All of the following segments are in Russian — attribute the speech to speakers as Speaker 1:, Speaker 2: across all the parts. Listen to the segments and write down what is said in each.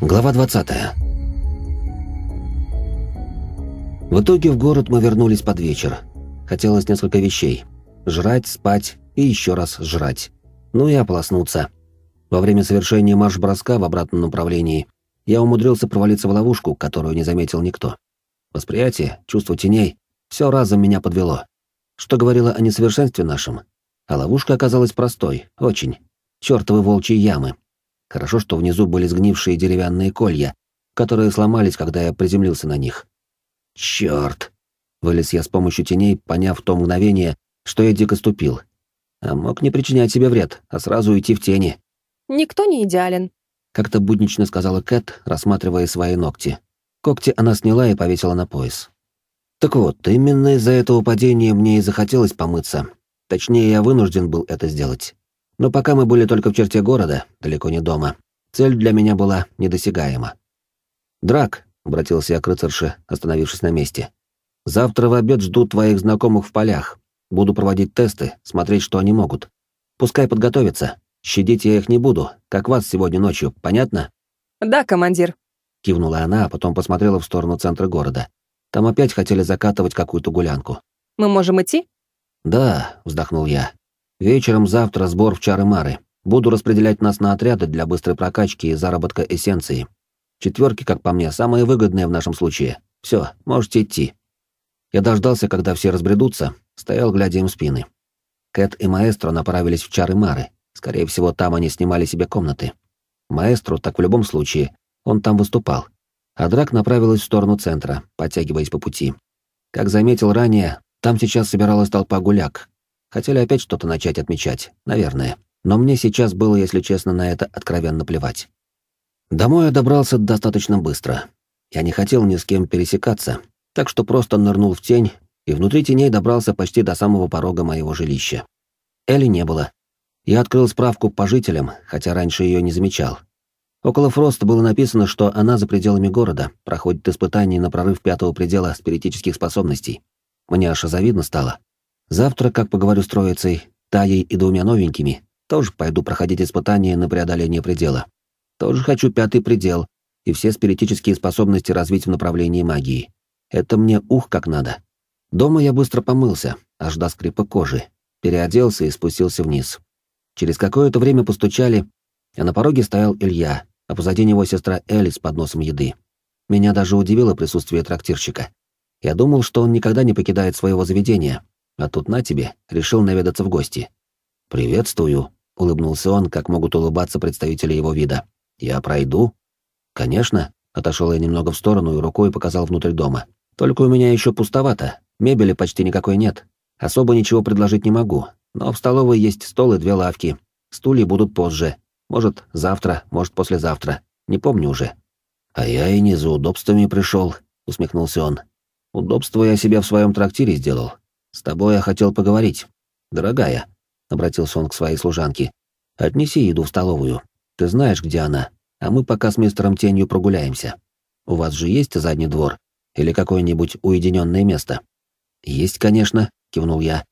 Speaker 1: Глава 20. В итоге в город мы вернулись под вечер. Хотелось несколько вещей. Жрать, спать и еще раз жрать. Ну и ополоснуться. Во время совершения марш-броска в обратном направлении я умудрился провалиться в ловушку, которую не заметил никто. Восприятие, чувство теней — все разом меня подвело. Что говорило о несовершенстве нашем. А ловушка оказалась простой, очень. Чёртовы волчьи ямы. Хорошо, что внизу были сгнившие деревянные колья, которые сломались, когда я приземлился на них. Чёрт! Вылез я с помощью теней, поняв в то мгновение, что я дико ступил. А мог не причинять себе вред, а сразу уйти в тени.
Speaker 2: «Никто не идеален», —
Speaker 1: как-то буднично сказала Кэт, рассматривая свои ногти. Когти она сняла и повесила на пояс. Так вот, именно из-за этого падения мне и захотелось помыться. Точнее, я вынужден был это сделать. Но пока мы были только в черте города, далеко не дома, цель для меня была недосягаема. «Драк», — обратился я к рыцарше, остановившись на месте, — «завтра в обед жду твоих знакомых в полях. Буду проводить тесты, смотреть, что они могут. Пускай подготовятся. Щадить я их не буду, как вас сегодня ночью, понятно?»
Speaker 2: «Да, командир», —
Speaker 1: кивнула она, а потом посмотрела в сторону центра города. Там опять хотели закатывать какую-то гулянку.
Speaker 2: «Мы можем идти?»
Speaker 1: «Да», — вздохнул я. Вечером завтра сбор в Чары-Мары. Буду распределять нас на отряды для быстрой прокачки и заработка эссенции. Четверки, как по мне, самые выгодные в нашем случае. Все, можете идти. Я дождался, когда все разбредутся, стоял, глядя им в спины. Кэт и Маэстро направились в Чары-Мары. Скорее всего, там они снимали себе комнаты. Маэстро, так в любом случае, он там выступал. А Драк направилась в сторону центра, подтягиваясь по пути. Как заметил ранее, там сейчас собиралась толпа гуляк, Хотели опять что-то начать отмечать, наверное. Но мне сейчас было, если честно, на это откровенно плевать. Домой я добрался достаточно быстро. Я не хотел ни с кем пересекаться, так что просто нырнул в тень и внутри теней добрался почти до самого порога моего жилища. Элли не было. Я открыл справку по жителям, хотя раньше ее не замечал. Около Фроста было написано, что она за пределами города, проходит испытание на прорыв пятого предела спиритических способностей. Мне аж завидно стало. Завтра, как поговорю с троицей, Таей и двумя новенькими, тоже пойду проходить испытания на преодоление предела. Тоже хочу пятый предел и все спиритические способности развить в направлении магии. Это мне ух как надо. Дома я быстро помылся, аж до скрипа кожи, переоделся и спустился вниз. Через какое-то время постучали, а на пороге стоял Илья, а позади него сестра Элли с подносом еды. Меня даже удивило присутствие трактирщика. Я думал, что он никогда не покидает своего заведения, а тут на тебе, решил наведаться в гости. «Приветствую», — улыбнулся он, как могут улыбаться представители его вида. «Я пройду?» «Конечно», — отошел я немного в сторону и рукой показал внутрь дома. «Только у меня еще пустовато, мебели почти никакой нет. Особо ничего предложить не могу, но в столовой есть стол и две лавки. Стулья будут позже. Может, завтра, может, послезавтра. Не помню уже». «А я и не за удобствами пришел», — усмехнулся он. «Удобство я себе в своем трактире сделал. «С тобой я хотел поговорить. Дорогая», — обратился он к своей служанке, — «отнеси еду в столовую. Ты знаешь, где она, а мы пока с мистером Тенью прогуляемся. У вас же есть задний двор или какое-нибудь уединенное место?» «Есть, конечно», — кивнул я.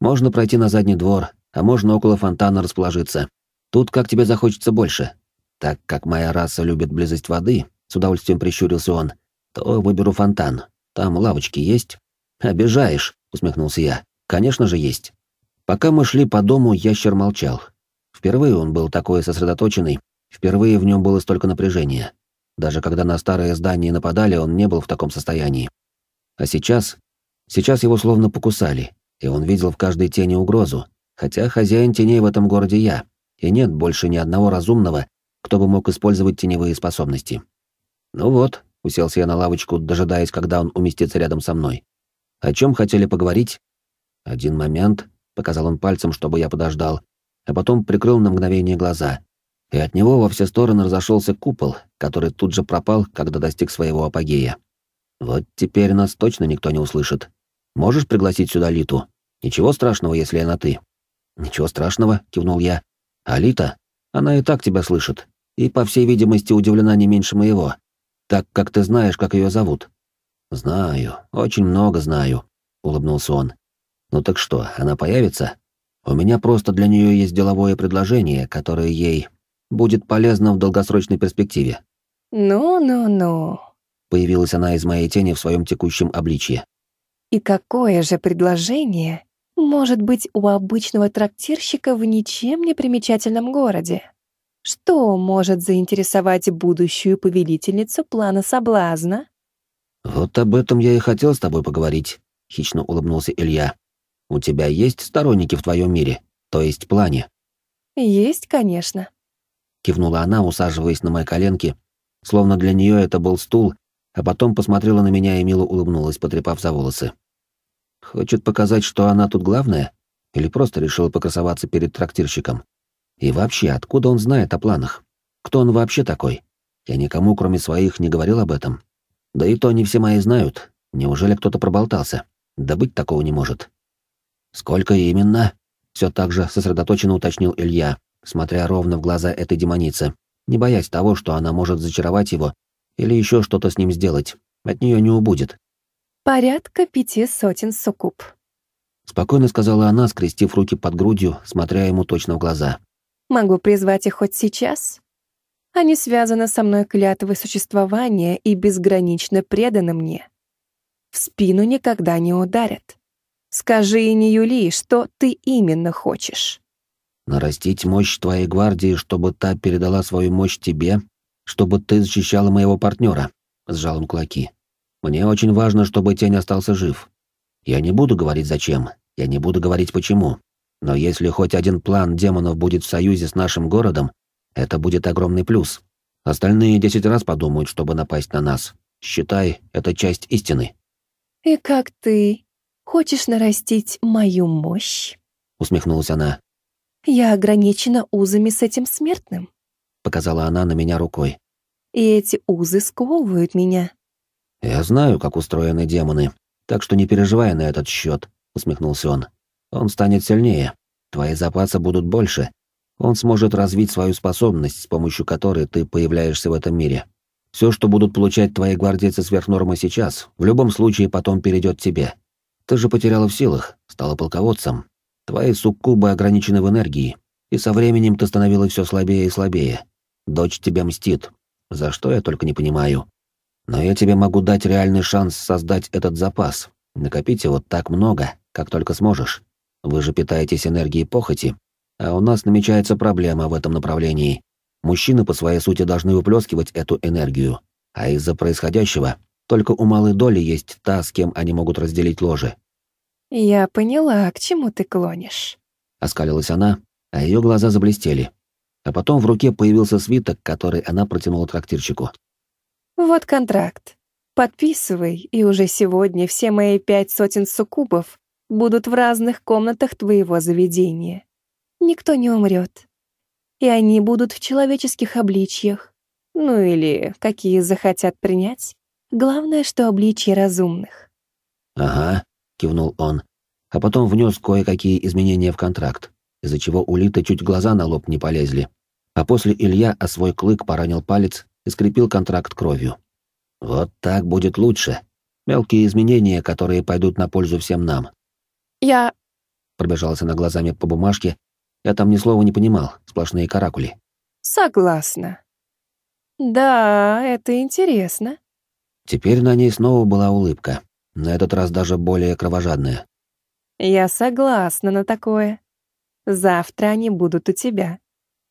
Speaker 1: «Можно пройти на задний двор, а можно около фонтана расположиться. Тут как тебе захочется больше. Так как моя раса любит близость воды, с удовольствием прищурился он, то выберу фонтан. Там лавочки есть?» «Обижаешь», усмехнулся я. Конечно же, есть. Пока мы шли по дому, ящер молчал. Впервые он был такой сосредоточенный, впервые в нем было столько напряжения. Даже когда на старое здание нападали, он не был в таком состоянии. А сейчас... Сейчас его словно покусали, и он видел в каждой тени угрозу, хотя хозяин теней в этом городе я, и нет больше ни одного разумного, кто бы мог использовать теневые способности. Ну вот, уселся я на лавочку, дожидаясь, когда он уместится рядом со мной. О чем хотели поговорить? Один момент, показал он пальцем, чтобы я подождал, а потом прикрыл на мгновение глаза. И от него во все стороны разошелся купол, который тут же пропал, когда достиг своего апогея. Вот теперь нас точно никто не услышит. Можешь пригласить сюда Литу? Ничего страшного, если она ты. Ничего страшного, кивнул я. А Лита? Она и так тебя слышит. И, по всей видимости, удивлена не меньше моего. Так как ты знаешь, как ее зовут. «Знаю, очень много знаю», — улыбнулся он. «Ну так что, она появится? У меня просто для нее есть деловое предложение, которое ей будет полезно в долгосрочной перспективе».
Speaker 2: Ну-ну-ну.
Speaker 1: Появилась она из моей тени в своем текущем обличье.
Speaker 2: И какое же предложение может быть у обычного трактирщика в ничем не примечательном городе? Что может заинтересовать будущую повелительницу плана соблазна?
Speaker 1: Вот об этом я и хотел с тобой поговорить, хищно улыбнулся Илья. У тебя есть сторонники в твоем мире, то есть плане?
Speaker 2: Есть, конечно.
Speaker 1: Кивнула она, усаживаясь на мои коленки, словно для нее это был стул, а потом посмотрела на меня и мило улыбнулась, потрепав за волосы. Хочет показать, что она тут главная? Или просто решила покрасоваться перед трактирщиком? И вообще, откуда он знает о планах? Кто он вообще такой? Я никому, кроме своих, не говорил об этом. Да и то не все мои знают. Неужели кто-то проболтался? Да быть такого не может. Сколько именно? Все так же сосредоточенно уточнил Илья, смотря ровно в глаза этой демоницы, не боясь того, что она может зачаровать его или еще что-то с ним сделать. От нее не убудет.
Speaker 2: Порядка пяти сотен суккуб.
Speaker 1: Спокойно сказала она, скрестив руки под грудью, смотря ему точно в глаза.
Speaker 2: Могу призвать их хоть сейчас. Они связаны со мной клятвой существования и безгранично преданы мне. В спину никогда не ударят. Скажи и не Юли, что ты именно хочешь.
Speaker 1: Нарастить мощь твоей гвардии, чтобы та передала свою мощь тебе, чтобы ты защищала моего партнера, сжал он кулаки. Мне очень важно, чтобы тень остался жив. Я не буду говорить зачем, я не буду говорить почему. Но если хоть один план демонов будет в союзе с нашим городом, это будет огромный плюс. Остальные десять раз подумают, чтобы напасть на нас. Считай, это часть истины.
Speaker 2: И как ты хочешь нарастить мою мощь?
Speaker 1: Усмехнулась она.
Speaker 2: Я ограничена узами с этим смертным.
Speaker 1: Показала она на меня рукой.
Speaker 2: И эти узы сковывают меня.
Speaker 1: «Я знаю, как устроены демоны, так что не переживай на этот счет», — усмехнулся он. «Он станет сильнее, твои запасы будут больше, он сможет развить свою способность, с помощью которой ты появляешься в этом мире. Все, что будут получать твои гвардейцы сверх нормы сейчас, в любом случае потом перейдет тебе. Ты же потеряла в силах, стала полководцем. Твои суккубы ограничены в энергии, и со временем ты становилась все слабее и слабее. Дочь тебя мстит. За что я только не понимаю. Но я тебе могу дать реальный шанс создать этот запас. Накопить его так много, как только сможешь. Вы же питаетесь энергией похоти, а у нас намечается проблема в этом направлении. Мужчины по своей сути должны выплескивать эту энергию, а из-за происходящего только у малой доли есть та, с кем они могут разделить ложе.
Speaker 2: «Я поняла, к чему ты клонишь», —
Speaker 1: оскалилась она, а ее глаза заблестели. А потом в руке появился свиток, который она протянула трактирщику.
Speaker 2: Вот контракт. Подписывай, и уже сегодня все мои пять сотен суккубов будут в разных комнатах твоего заведения. Никто не умрет. И они будут в человеческих обличьях. Ну или какие захотят принять. Главное, что обличья разумных.
Speaker 1: «Ага», — кивнул он, а потом внес кое-какие изменения в контракт, из-за чего у Литы чуть глаза на лоб не полезли. А после Илья о свой клык поранил палец и скрепил контракт кровью. Вот так будет лучше. Мелкие изменения, которые пойдут на пользу всем нам.
Speaker 2: Я...
Speaker 1: Пробежался на глазами по бумажке. Я там ни слова не понимал, сплошные каракули.
Speaker 2: Согласна. Да, это интересно.
Speaker 1: Теперь на ней снова была улыбка, на этот раз даже более кровожадная.
Speaker 2: Я согласна на такое. Завтра они будут у тебя.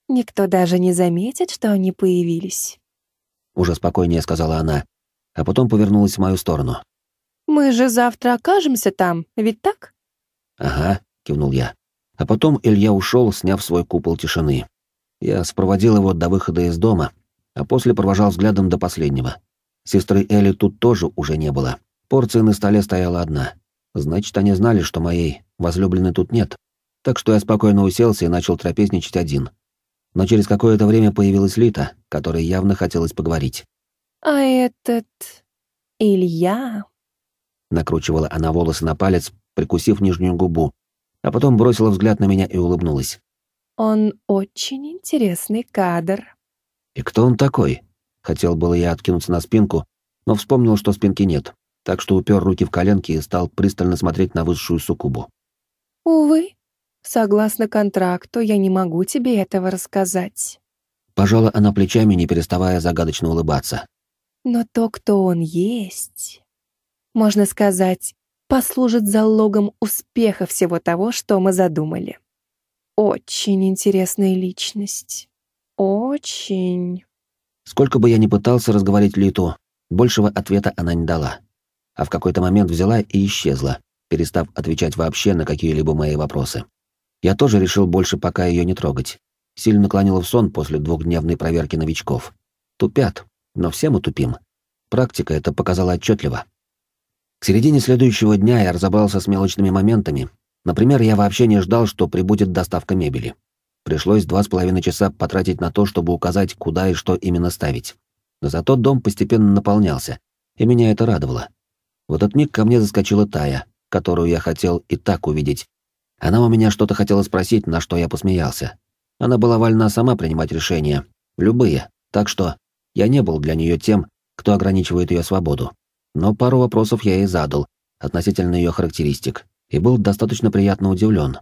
Speaker 2: Никто даже не заметит, что они появились
Speaker 1: уже спокойнее сказала она, а потом повернулась в мою сторону.
Speaker 2: Мы же завтра окажемся там, ведь так?
Speaker 1: Ага, кивнул я. А потом Илья ушел, сняв свой купол тишины. Я спроводил его до выхода из дома, а после провожал взглядом до последнего. Сестры Элли тут тоже уже не было. Порция на столе стояла одна. Значит, они знали, что моей возлюбленной тут нет. Так что я спокойно уселся и начал трапезничать один — но через какое-то время появилась Лита, которой явно хотелось поговорить.
Speaker 2: «А этот... Илья...»
Speaker 1: Накручивала она волосы на палец, прикусив нижнюю губу, а потом бросила взгляд на меня и улыбнулась.
Speaker 2: «Он очень интересный кадр».
Speaker 1: «И кто он такой?» Хотел было я откинуться на спинку, но вспомнил, что спинки нет, так что упер руки в коленки и стал пристально смотреть на высшую суккубу.
Speaker 2: «Увы, Согласно контракту, я не могу тебе этого рассказать.
Speaker 1: Пожала она плечами, не переставая загадочно улыбаться.
Speaker 2: Но то, кто он есть, можно сказать, послужит залогом успеха всего того, что мы задумали. Очень интересная личность. Очень.
Speaker 1: Сколько бы я ни пытался разговорить Литу, большего ответа она не дала. А в какой-то момент взяла и исчезла, перестав отвечать вообще на какие-либо мои вопросы. Я тоже решил больше пока ее не трогать. Сильно клонила в сон после двухдневной проверки новичков. Тупят, но все мы тупим. Практика это показала отчетливо. К середине следующего дня я разобрался с мелочными моментами. Например, я вообще не ждал, что прибудет доставка мебели. Пришлось два с половиной часа потратить на то, чтобы указать, куда и что именно ставить. Но зато дом постепенно наполнялся, и меня это радовало. В этот миг ко мне заскочила Тая, которую я хотел и так увидеть. Она у меня что-то хотела спросить, на что я посмеялся. Она была вольна сама принимать решения, любые, так что я не был для нее тем, кто ограничивает ее свободу но пару вопросов я ей задал относительно ее характеристик и был достаточно приятно удивлен.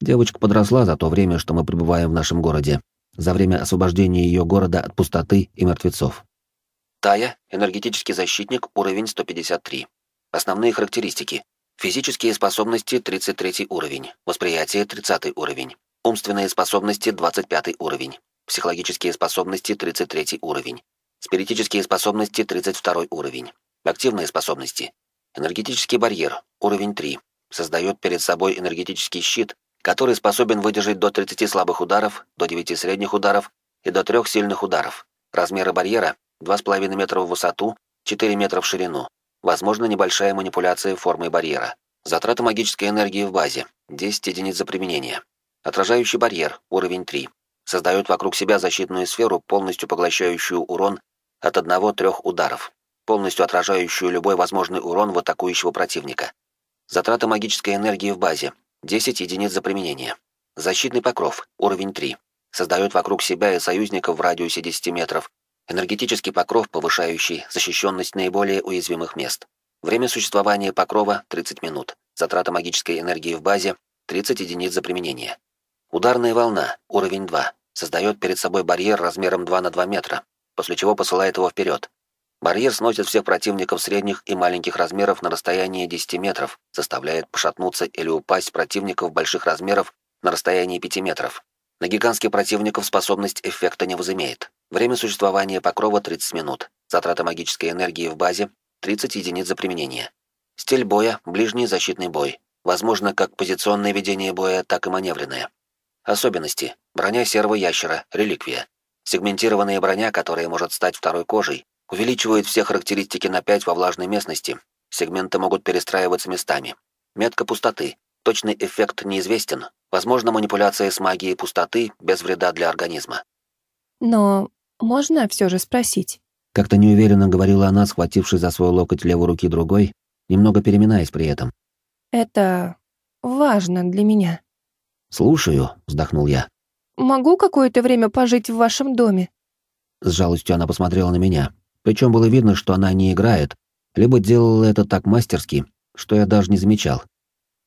Speaker 1: Девочка подросла за то время, что мы пребываем в нашем городе, за время освобождения ее города от пустоты и мертвецов. Тая, энергетический защитник, уровень 153. Основные характеристики. Физические способности 33 уровень, восприятие 30 уровень, умственные способности 25 уровень, психологические способности 33 уровень, спиритические способности 32 уровень, Активные способности. Энергетический барьер, уровень 3. Создает перед собой энергетический щит, который способен выдержать до 30 слабых ударов, до 9 средних ударов и до 3 сильных ударов. Размеры барьера 2,5 метра в высоту, 4 метра в ширину. Возможно небольшая манипуляция формой барьера. Затрата магической энергии в базе 10 единиц за применение. Отражающий барьер, уровень 3. Создает вокруг себя защитную сферу, полностью поглощающую урон от 1-3 ударов полностью отражающую любой возможный урон в атакующего противника. Затрата магической энергии в базе. 10 единиц за применение. Защитный покров. Уровень 3. Создает вокруг себя и союзников в радиусе 10 метров. Энергетический покров, повышающий защищенность наиболее уязвимых мест. Время существования покрова — 30 минут. Затрата магической энергии в базе — 30 единиц за применение. Ударная волна. Уровень 2. Создает перед собой барьер размером 2 на 2 метра, после чего посылает его вперед. Барьер сносит всех противников средних и маленьких размеров на расстоянии 10 метров, заставляет пошатнуться или упасть противников больших размеров на расстоянии 5 метров. На гигантских противников способность эффекта не возымеет. Время существования покрова 30 минут. Затрата магической энергии в базе 30 единиц за применение. Стиль боя — ближний защитный бой. Возможно, как позиционное ведение боя, так и маневренное. Особенности. Броня серого ящера, реликвия. Сегментированная броня, которая может стать второй кожей, Увеличивает все характеристики на 5 во влажной местности. Сегменты могут перестраиваться местами. Метка пустоты. Точный эффект неизвестен. Возможно, манипуляция с магией пустоты без вреда для организма.
Speaker 2: Но можно все же спросить?
Speaker 1: Как-то неуверенно говорила она, схватившись за свой локоть левой руки другой, немного переминаясь при этом.
Speaker 2: Это важно для меня.
Speaker 1: «Слушаю», — вздохнул я.
Speaker 2: «Могу какое-то время пожить в вашем доме?»
Speaker 1: С жалостью она посмотрела на меня, причем было видно, что она не играет, либо делала это так мастерски, что я даже не замечал.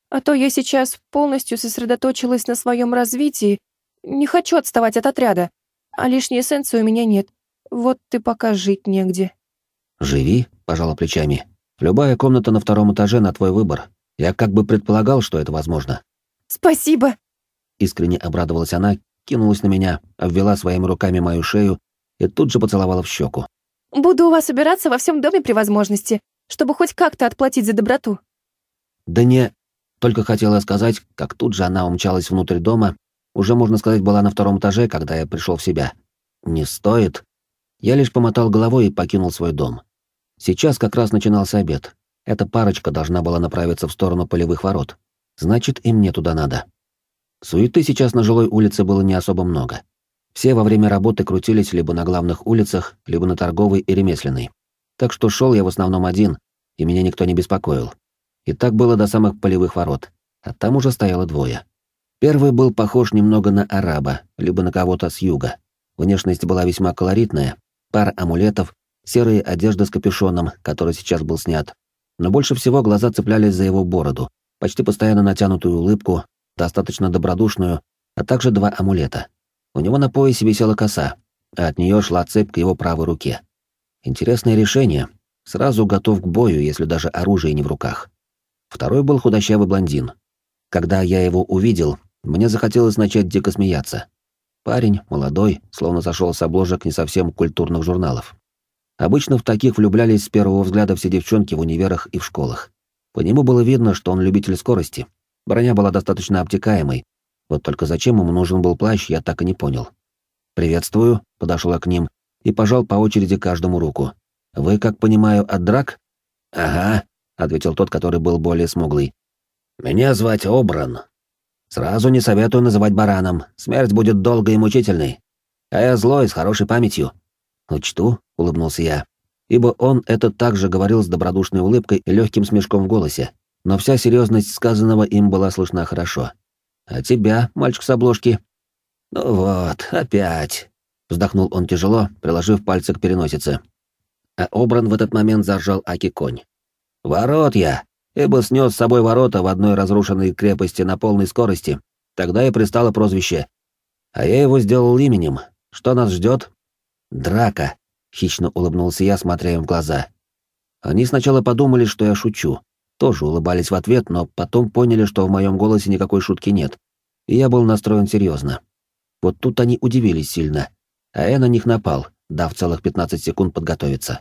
Speaker 2: А то я сейчас полностью сосредоточилась на своем развитии, не хочу отставать от отряда, а лишней эссенции у меня нет. Вот ты пока жить негде.
Speaker 1: Живи, пожала плечами. Любая комната на втором этаже на твой выбор. Я как бы предполагал, что это возможно.
Speaker 2: Спасибо.
Speaker 1: Искренне обрадовалась она, кинулась на меня, обвела своими руками мою шею и тут же поцеловала в щеку.
Speaker 2: Буду у вас убираться во всем доме при возможности, чтобы хоть как-то отплатить за доброту».
Speaker 1: «Да не...» Только хотела сказать, как тут же она умчалась внутрь дома, уже, можно сказать, была на втором этаже, когда я пришел в себя. «Не стоит». Я лишь помотал головой и покинул свой дом. Сейчас как раз начинался обед. Эта парочка должна была направиться в сторону полевых ворот. Значит, и мне туда надо. Суеты сейчас на жилой улице было не особо много. Все во время работы крутились либо на главных улицах, либо на торговой и ремесленной. Так что шел я в основном один, и меня никто не беспокоил. И так было до самых полевых ворот, а там уже стояло двое. Первый был похож немного на араба, либо на кого-то с юга. Внешность была весьма колоритная, пара амулетов, серые одежды с капюшоном, который сейчас был снят. Но больше всего глаза цеплялись за его бороду, почти постоянно натянутую улыбку, достаточно добродушную, а также два амулета — у него на поясе висела коса, а от нее шла цепь к его правой руке. Интересное решение. Сразу готов к бою, если даже оружие не в руках. Второй был худощавый блондин. Когда я его увидел, мне захотелось начать дико смеяться. Парень, молодой, словно сошел с обложек не совсем культурных журналов. Обычно в таких влюблялись с первого взгляда все девчонки в универах и в школах. По нему было видно, что он любитель скорости. Броня была достаточно обтекаемой. Вот только зачем ему нужен был плащ, я так и не понял. «Приветствую», — подошел я к ним и пожал по очереди каждому руку. «Вы, как понимаю, от драк?»
Speaker 3: «Ага», — ответил тот, который был более смуглый.
Speaker 1: «Меня звать Обран. Сразу не советую называть бараном, смерть будет долгой и мучительной. А я злой, с хорошей памятью». «Учту», — улыбнулся я, ибо он это также говорил с добродушной улыбкой и легким смешком в голосе, но вся серьезность сказанного им была слышна хорошо. «А тебя, мальчик с обложки?»
Speaker 3: «Ну вот, опять», — вздохнул он тяжело, приложив пальцы к переносице.
Speaker 1: А Обран в этот момент зажал Аки-конь.
Speaker 3: «Ворот я, ибо снес с собой ворота в одной разрушенной крепости на полной скорости. Тогда и пристало прозвище. А я его сделал именем. Что нас ждет?
Speaker 1: «Драка», — хищно улыбнулся я, смотря им в глаза. Они сначала подумали, что я шучу. Тоже улыбались в ответ, но потом поняли, что в моем голосе никакой шутки нет. И я был настроен серьезно. Вот тут они удивились сильно, а я на них напал, дав целых 15 секунд подготовиться.